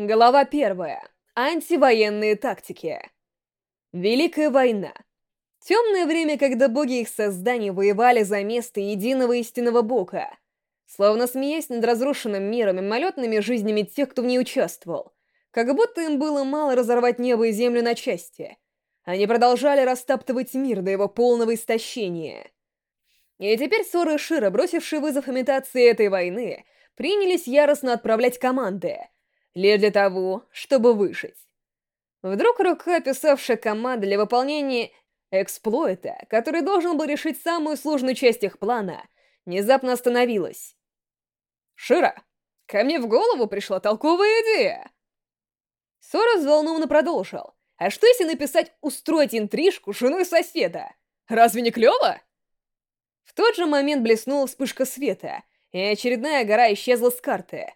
Глава первая. Антивоенные тактики. Великая война. Темное время, когда боги их созданий воевали за место единого истинного бога. Словно смеясь над разрушенным миром и мимолетными жизнями тех, кто в ней участвовал. Как будто им было мало разорвать небо и землю на части. Они продолжали растаптывать мир до его полного истощения. И теперь Сора и Шира, бросившие вызов имитации этой войны, принялись яростно отправлять команды — лишь для того, чтобы выжить. Вдруг рука, писавшая команду для выполнения эксплойта, который должен был решить самую сложную часть их плана, внезапно остановилась. «Шира, ко мне в голову пришла толковая идея!» Сора взволнованно продолжил. «А что если написать «устроить интрижку» женой соседа? Разве не клево?» В тот же момент блеснула вспышка света, и очередная гора исчезла с карты.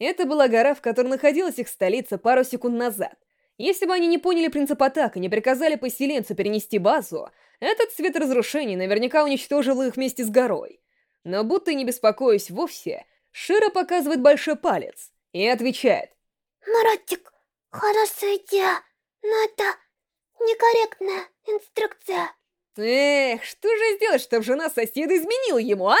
Это была гора, в которой находилась их столица пару секунд назад. Если бы они не поняли принцип атак и не приказали поселенцу перенести базу, этот цвет разрушений наверняка уничтожил их вместе с горой. Но будто не беспокоясь вовсе, Шира показывает большой палец и отвечает. «Маратик, хорошая идея, но это некорректная инструкция». «Эх, что же сделать, чтобы жена соседа изменила ему, а?»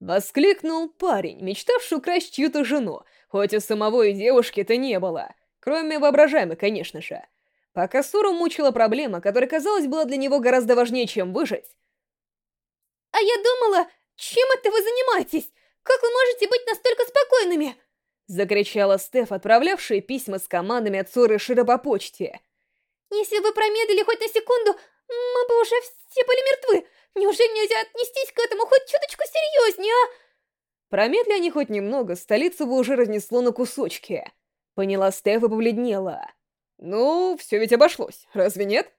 Воскликнул парень, мечтавший украсть чью-то жену, Хоть у самого и девушки-то не было. Кроме воображаемой, конечно же. Пока Суру мучила проблема, которая, казалось, была для него гораздо важнее, чем выжить. «А я думала, чем это вы занимаетесь? Как вы можете быть настолько спокойными?» Закричала Стеф, отправлявшая письма с командами от Суры Шира по почте. «Если бы промедлили хоть на секунду, мы бы уже все были мертвы. Неужели нельзя отнестись к этому хоть чуточку серьезнее, а?» Промедли они хоть немного, столицу бы уже разнесло на кусочки. Поняла Стеф и побледнела. «Ну, все ведь обошлось, разве нет?»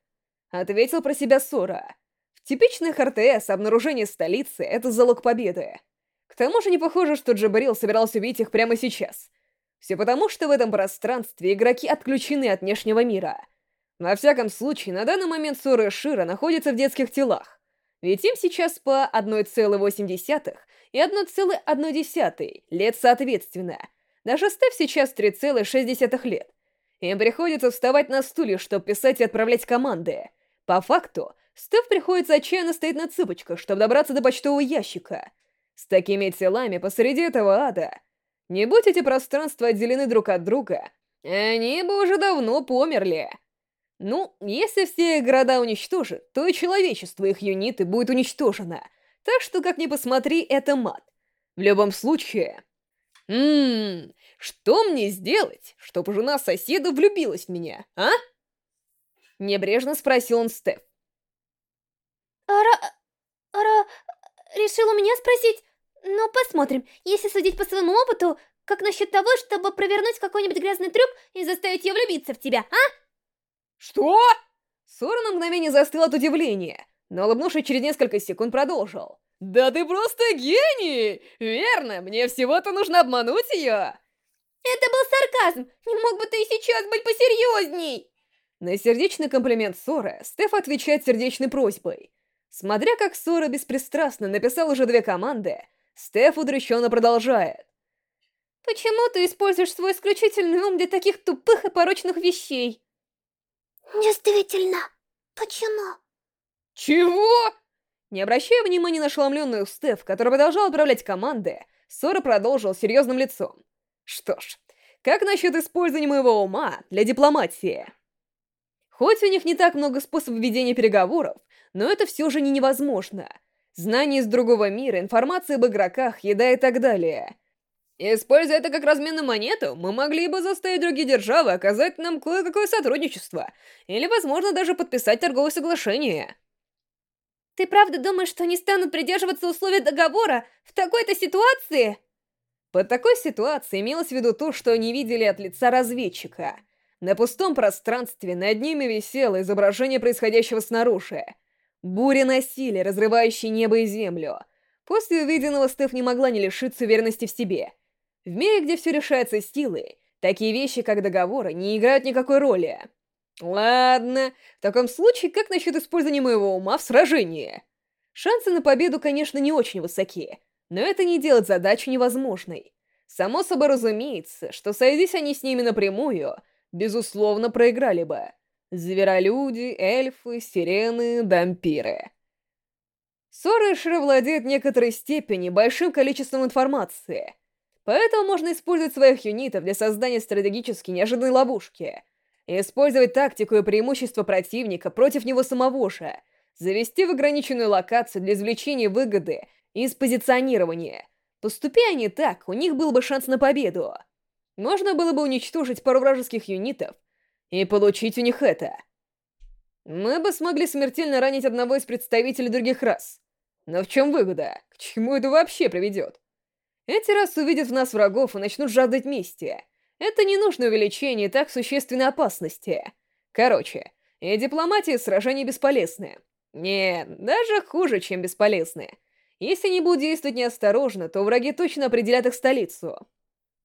Ответил про себя Сора. В типичных РТС обнаружение столицы — это залог победы. К тому же не похоже, что Джабарил собирался убить их прямо сейчас. Все потому, что в этом пространстве игроки отключены от внешнего мира. Во всяком случае, на данный момент Сора и Шира находятся в детских телах. Ведь им сейчас по 1,8 и 1,1 лет соответственно. Даже Стеф сейчас 3,6 лет. Им приходится вставать на стуле, чтобы писать и отправлять команды. По факту, Стеф приходится отчаянно стоять на цыпочках, чтобы добраться до почтового ящика. С такими телами посреди этого ада. Не будь эти пространства отделены друг от друга, они бы уже давно померли. Ну, если все города уничтожат, то и человечество их юниты будет уничтожено. Так что, как ни посмотри, это мат. В любом случае... Ммм, что мне сделать, чтобы жена соседа влюбилась в меня, а? Небрежно спросил он Стеф. Ара... Ара... Решил у меня спросить? Ну, посмотрим. Если судить по своему опыту, как насчет того, чтобы провернуть какой-нибудь грязный трюк и заставить ее влюбиться в тебя, а? «Что?» Сора на мгновение застыл от удивления, но улыбнувшись через несколько секунд продолжил. «Да ты просто гений! Верно, мне всего-то нужно обмануть ее!» «Это был сарказм! Не мог бы ты и сейчас быть посерьезней!» На сердечный комплимент Сора Стеф отвечает сердечной просьбой. Смотря как Сора беспристрастно написал уже две команды, Стеф удрученно продолжает. «Почему ты используешь свой исключительный ум для таких тупых и порочных вещей?» Действительно, почему? Чего? Не обращая внимания на ошеломленную Стеф, который продолжал отправлять команды, Сора продолжил серьезным лицом. Что ж, как насчет использования моего ума для дипломатии? Хоть у них не так много способов ведения переговоров, но это все же не невозможно. Знания из другого мира, информация об игроках, еда и так далее. Используя это как разменную монету, мы могли бы заставить другие державы оказать нам кое-какое сотрудничество. Или, возможно, даже подписать торговое соглашение. Ты правда думаешь, что они станут придерживаться условий договора в такой-то ситуации? Под такой ситуацией имелось в виду то, что они видели от лица разведчика. На пустом пространстве над ними висело изображение происходящего снаружи. Буря насилия, разрывающая небо и землю. После увиденного Стеф не могла не лишиться уверенности в себе — в мире, где все решается силой, такие вещи, как договоры, не играют никакой роли. Ладно, в таком случае, как насчет использования моего ума в сражении? Шансы на победу, конечно, не очень высоки, но это не делает задачу невозможной. Само собой разумеется, что сойдись они с ними напрямую, безусловно, проиграли бы. Зверолюди, эльфы, сирены, дампиры. Сорышер владеет некоторой степени большим количеством информации, поэтому можно использовать своих юнитов для создания стратегически неожиданной ловушки, использовать тактику и преимущество противника против него самого же, завести в ограниченную локацию для извлечения выгоды из позиционирования. Поступи они так, у них был бы шанс на победу. Можно было бы уничтожить пару вражеских юнитов и получить у них это. Мы бы смогли смертельно ранить одного из представителей других рас. Но в чем выгода? К чему это вообще приведет? Эти расы увидят в нас врагов и начнут жаждать мести. Это не нужно увеличение так существенной опасности. Короче, и дипломатия сражений бесполезны. Нет, даже хуже, чем бесполезны. Если не будут действовать неосторожно, то враги точно определят их столицу.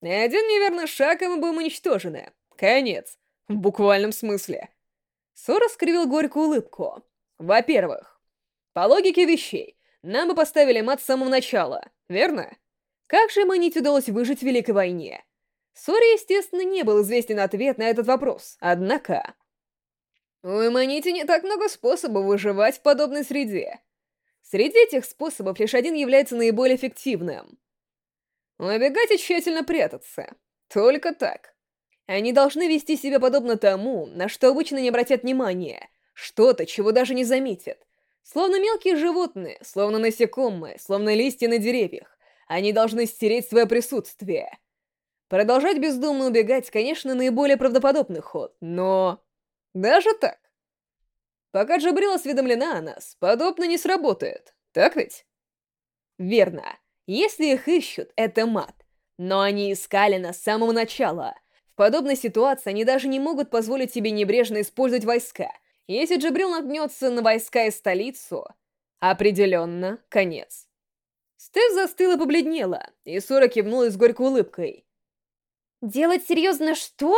И один неверный шаг, и мы будем уничтожены. Конец. В буквальном смысле. Сора скривил горькую улыбку. Во-первых, по логике вещей, нам бы поставили мат с самого начала, верно? Как же Манить удалось выжить в Великой войне? Соре, естественно, не был известен ответ на этот вопрос, однако... У Эмманити не так много способов выживать в подобной среде. Среди этих способов лишь один является наиболее эффективным. Убегать и тщательно прятаться. Только так. Они должны вести себя подобно тому, на что обычно не обратят внимания, что-то, чего даже не заметят. Словно мелкие животные, словно насекомые, словно листья на деревьях. Они должны стереть свое присутствие. Продолжать бездумно убегать, конечно, наиболее правдоподобный ход, но... Даже так. Пока Джабрил осведомлена о нас, подобно не сработает, так ведь? Верно. Если их ищут, это мат. Но они искали нас с самого начала — подобной ситуации они даже не могут позволить себе небрежно использовать войска. Если Джабрил нагнется на войска и столицу, определенно конец. Стеф застыла и побледнела, и Сора кивнула с горькой улыбкой. «Делать серьезно что?»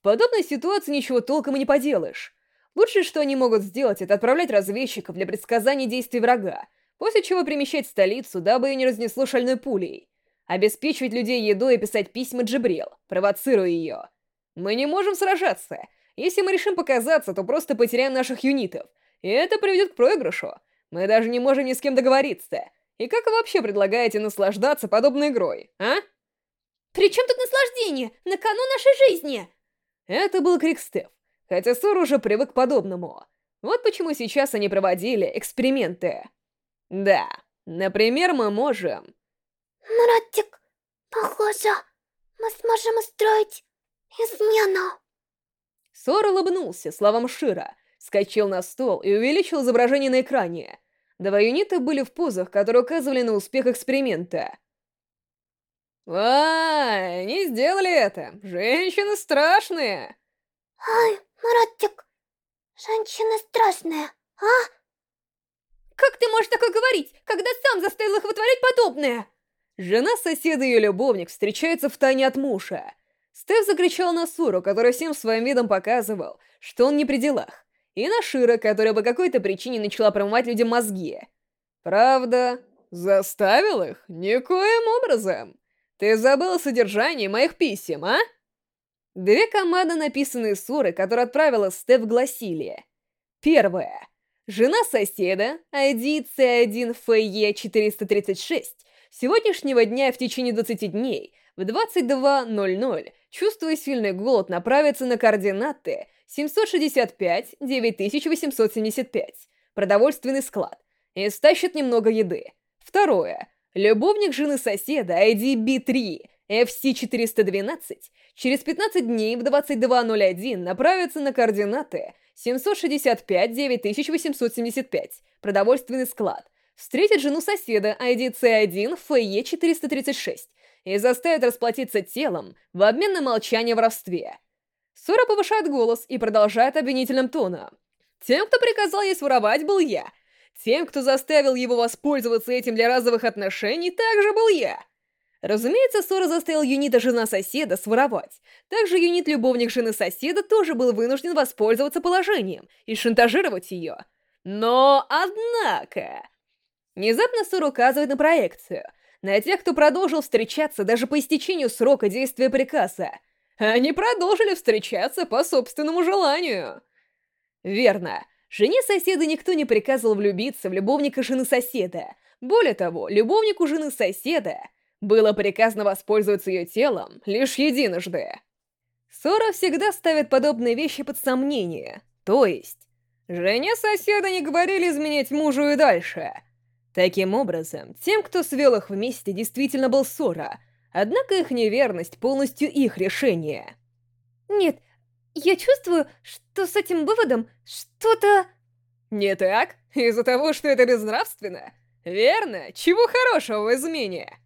В подобной ситуации ничего толком и не поделаешь. Лучшее, что они могут сделать, это отправлять разведчиков для предсказания действий врага, после чего перемещать столицу, дабы ее не разнесло шальной пулей обеспечивать людей едой и писать письма Джибрил, провоцируя ее. Мы не можем сражаться. Если мы решим показаться, то просто потеряем наших юнитов. И это приведет к проигрышу. Мы даже не можем ни с кем договориться. И как вы вообще предлагаете наслаждаться подобной игрой, а? При чем тут наслаждение? На кону нашей жизни! Это был крик Стеф, хотя Сор уже привык к подобному. Вот почему сейчас они проводили эксперименты. Да, например, мы можем Муратик, похоже, мы сможем устроить измену. Сор улыбнулся словам Шира, скачал на стол и увеличил изображение на экране. Два юнита были в позах, которые указывали на успех эксперимента. «А, не сделали это! Женщины страшные!» «Ай, Маратик, женщины страшные, а?» «Как ты можешь такое говорить, когда сам заставил их вытворять подобное?» Жена соседа и ее любовник встречаются в тайне от мужа. Стеф закричал на Суру, который всем своим видом показывал, что он не при делах, и на Шира, которая по какой-то причине начала промывать людям мозги. Правда, заставил их? Никоим образом. Ты забыл содержание моих писем, а? Две команды, написанные Суры, которые отправила Стеф, гласили. Первая. Жена соседа, ID C1FE436, сегодняшнего дня в течение 20 дней в 22.00, чувствуя сильный голод, направится на координаты 765-9875, продовольственный склад, и стащит немного еды. Второе. Любовник жены соседа IDB3 FC412 через 15 дней в 22.01 направится на координаты 765-9875, продовольственный склад, встретит жену соседа IDC1 FE436 и заставит расплатиться телом в обмен на молчание в воровстве. Сора повышает голос и продолжает обвинительным тоном. Тем, кто приказал ей своровать, был я. Тем, кто заставил его воспользоваться этим для разовых отношений, также был я. Разумеется, Сора заставил юнита жена соседа своровать. Также юнит-любовник жены соседа тоже был вынужден воспользоваться положением и шантажировать ее. Но, однако... Внезапно Сур указывает на проекцию. на тех, кто продолжил встречаться даже по истечению срока действия приказа. Они продолжили встречаться по собственному желанию. Верно. Жене соседа никто не приказывал влюбиться в любовника жены соседа. Более того, любовнику жены соседа было приказано воспользоваться ее телом лишь единожды. Сора всегда ставит подобные вещи под сомнение. То есть, жене соседа не говорили изменять мужу и дальше. Таким образом, тем, кто свел их вместе, действительно был Сора, однако их неверность полностью их решение. Нет, я чувствую, что с этим выводом что-то... Не так? Из-за того, что это безнравственно? Верно? Чего хорошего в измене?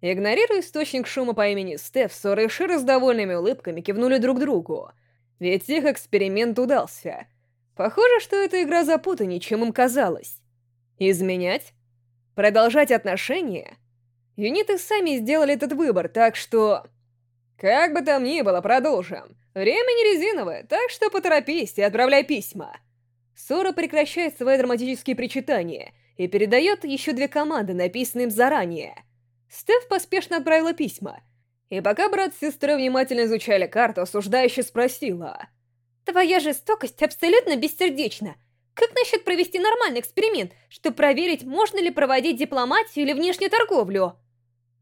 Игнорируя источник шума по имени Стеф, Сора и Шира с довольными улыбками кивнули друг другу. Ведь их эксперимент удался. Похоже, что эта игра запутаннее, чем им казалось. Изменять? Продолжать отношения? Юниты сами сделали этот выбор, так что... Как бы там ни было, продолжим. Время не резиновое, так что поторопись и отправляй письма. Сора прекращает свои драматические причитания и передает еще две команды, написанные им заранее — Стеф поспешно отправила письма. И пока брат с сестрой внимательно изучали карту, осуждающе спросила. «Твоя жестокость абсолютно бессердечна. Как насчет провести нормальный эксперимент, чтобы проверить, можно ли проводить дипломатию или внешнюю торговлю?»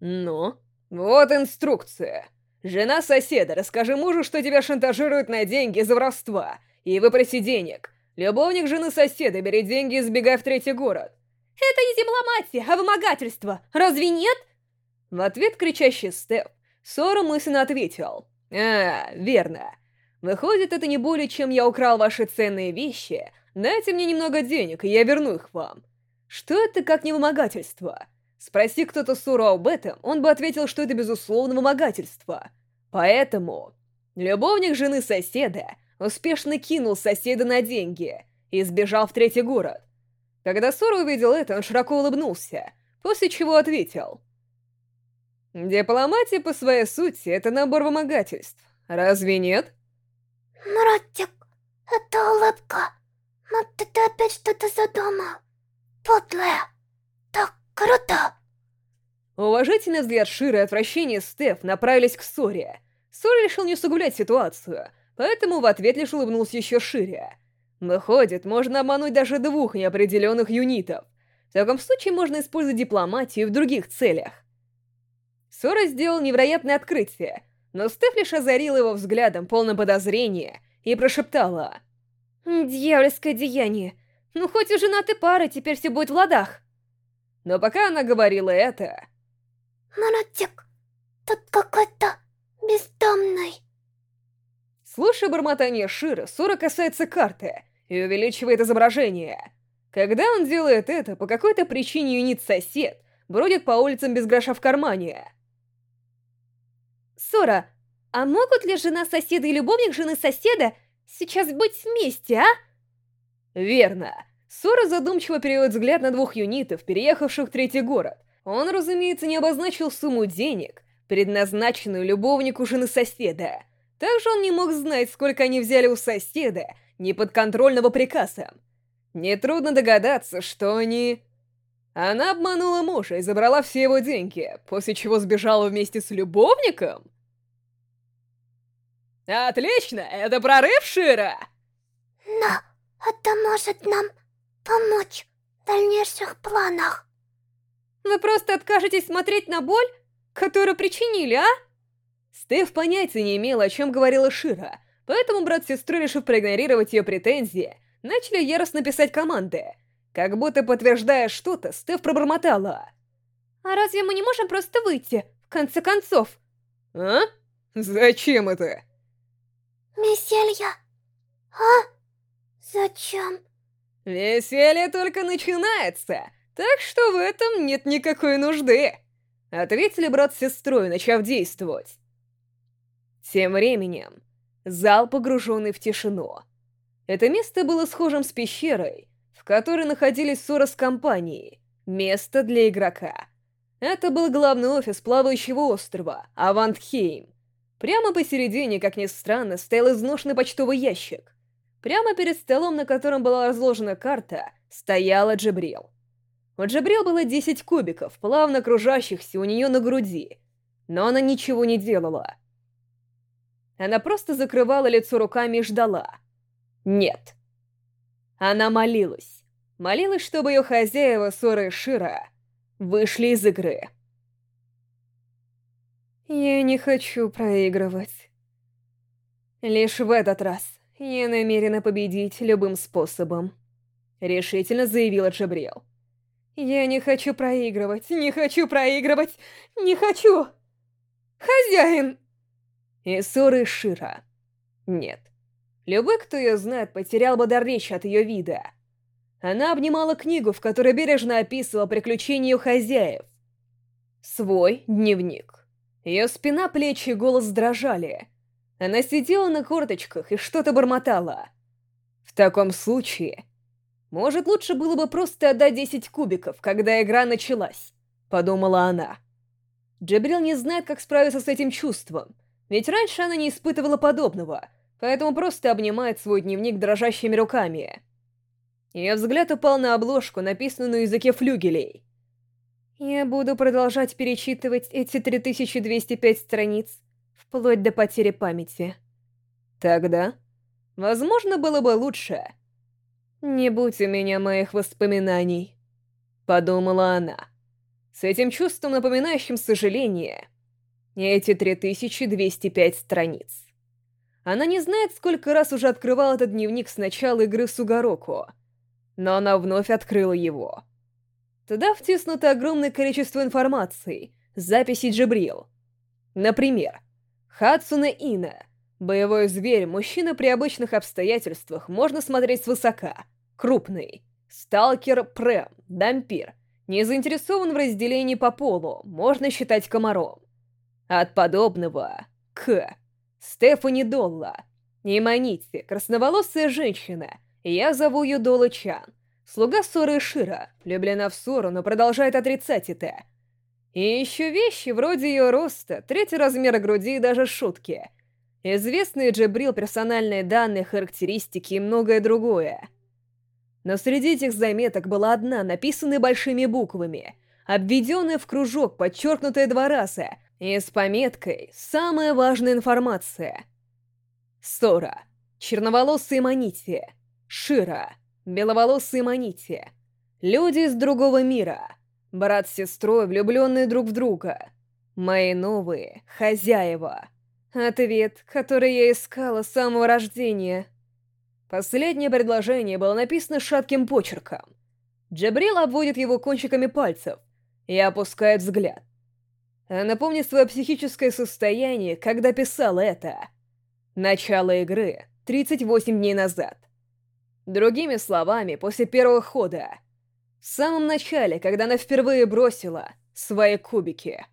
«Ну, вот инструкция. Жена соседа, расскажи мужу, что тебя шантажируют на деньги за воровства, и выпроси денег. Любовник жены соседа, бери деньги и сбегай в третий город». «Это не дипломатия, а вымогательство. Разве нет?» В ответ кричащий Степ, Сора мысленно ответил. «А, верно. Выходит, это не более, чем я украл ваши ценные вещи. Дайте мне немного денег, и я верну их вам. Что это как не вымогательство? Спроси кто-то Сору об этом, он бы ответил, что это безусловно вымогательство. Поэтому любовник жены соседа успешно кинул соседа на деньги и сбежал в третий город. Когда Сора увидел это, он широко улыбнулся, после чего ответил. Дипломатия по своей сути — это набор вымогательств. Разве нет? Мратик, это улыбка. Но ты, ты опять что-то задумал. Подлая. Круто. Уважительный взгляд Ширы и отвращение Стеф направились к Соре. Сора решил не усугублять ситуацию, поэтому в ответ лишь улыбнулся еще шире. Выходит, можно обмануть даже двух неопределенных юнитов. В таком случае можно использовать дипломатию в других целях. Сора сделал невероятное открытие, но Стеф лишь озарила его взглядом, полным подозрения, и прошептала. «Дьявольское деяние. Ну, хоть и женаты пары, теперь все будет в ладах». Но пока она говорила это... «Маратик, тут какой-то бездомный». Слушая бормотание Шира, Сора касается карты и увеличивает изображение. Когда он делает это, по какой-то причине юнит-сосед бродит по улицам без гроша в кармане. Сора, а могут ли жена соседа и любовник жены соседа сейчас быть вместе, а? Верно. Сора задумчиво переводит взгляд на двух юнитов, переехавших в третий город. Он, разумеется, не обозначил сумму денег, предназначенную любовнику жены соседа. Также он не мог знать, сколько они взяли у соседа, неподконтрольного приказом. Нетрудно догадаться, что они... Она обманула мужа и забрала все его деньги, после чего сбежала вместе с любовником? Отлично! Это прорыв, Шира! Но это может нам помочь в дальнейших планах. Вы просто откажетесь смотреть на боль, которую причинили, а? Стеф понятия не имела, о чем говорила Шира, поэтому брат с сестрой, решив проигнорировать ее претензии, начали яростно писать команды — как будто подтверждая что-то, Стеф пробормотала. «А разве мы не можем просто выйти, в конце концов?» «А? Зачем это?» «Веселье. А? Зачем?» «Веселье только начинается, так что в этом нет никакой нужды», — ответили брат с сестрой, начав действовать. Тем временем, зал, погруженный в тишину. Это место было схожим с пещерой, которой находились ссоры с компанией. Место для игрока. Это был главный офис плавающего острова, Авантхейм. Прямо посередине, как ни странно, стоял изношенный почтовый ящик. Прямо перед столом, на котором была разложена карта, стояла Джабрил. У Джабрил было 10 кубиков, плавно кружащихся у нее на груди, но она ничего не делала. Она просто закрывала лицо руками и ждала. Нет. Она молилась. Молилась, чтобы ее хозяева, Сора и Шира, вышли из игры. Я не хочу проигрывать. Лишь в этот раз я намерена победить любым способом. Решительно заявила Джабриэл. Я не хочу проигрывать, не хочу проигрывать, не хочу! Хозяин! И Шира. Нет. Любой, кто ее знает, потерял бы дар речи от ее вида. Она обнимала книгу, в которой бережно описывала приключения ее хозяев. Свой дневник. Ее спина, плечи и голос дрожали. Она сидела на корточках и что-то бормотала. В таком случае, может, лучше было бы просто отдать 10 кубиков, когда игра началась, подумала она. Джабрил не знает, как справиться с этим чувством, ведь раньше она не испытывала подобного, поэтому просто обнимает свой дневник дрожащими руками. Ее взгляд упал на обложку, написанную на языке флюгелей. Я буду продолжать перечитывать эти 3205 страниц, вплоть до потери памяти. Тогда, возможно, было бы лучше. Не будь у меня моих воспоминаний, подумала она. С этим чувством, напоминающим сожаление, эти 3205 страниц. Она не знает, сколько раз уже открывал этот дневник с начала игры Сугароку, но она вновь открыла его. Туда втиснуто огромное количество информации, записей Джибрил. Например, Хадсуна Ина, боевой зверь, мужчина при обычных обстоятельствах, можно смотреть свысока, крупный. Сталкер Прэм, дампир, не заинтересован в разделении по полу, можно считать комаром. От подобного к Стефани Долла. Не маните, красноволосая женщина. Я зову ее Дола Чан. Слуга Соры Шира, влюблена в Сору, но продолжает отрицать это. И еще вещи вроде ее роста, третий размер груди и даже шутки. Известные Джебрил персональные данные, характеристики и многое другое. Но среди этих заметок была одна, написанная большими буквами, обведенная в кружок, подчеркнутая два раза — и с пометкой «Самая важная информация». Сора. Черноволосые манити. Шира. Беловолосые манити. Люди из другого мира. Брат с сестрой, влюбленные друг в друга. Мои новые хозяева. Ответ, который я искала с самого рождения. Последнее предложение было написано шатким почерком. Джабрил обводит его кончиками пальцев и опускает взгляд. Она помнит свое психическое состояние, когда писала это. Начало игры 38 дней назад. Другими словами, после первого хода. В самом начале, когда она впервые бросила свои кубики.